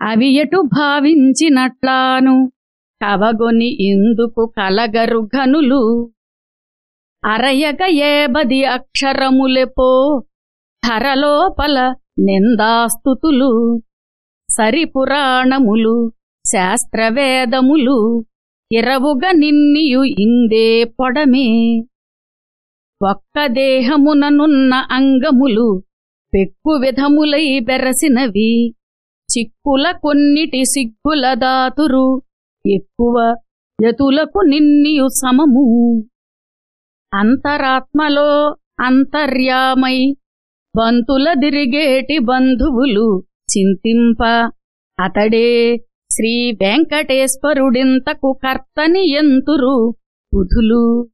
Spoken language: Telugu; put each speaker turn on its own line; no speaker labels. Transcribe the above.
అవి ఎటు భావించినట్లాను? కవగొని ఇందుకు కలగరు ఘనులు. అరయగ ఏబది అక్షరములెపో? ధరలోపల నిందాస్తుతులు. సరిపురాణములు శాస్త్రవేదములు. ఇరవుగ నిన్నియు ఇందే పొడమే. ఒక్క దేహముననున్న అంగములు పెక్కు విధములై బెరసినవి. చిక్కుల కొన్నిటి సిగ్గుల దాతురు. ఎక్కువ యతులకు నిన్నియు సమము. అంతరాత్మలో అంతర్యామై బంతుల దిరిగేటి బంధువులు చింతింప అతడే శ్రీ వెంకటేశ్వరుడింతకు కర్తని ఎంతురు బుధులు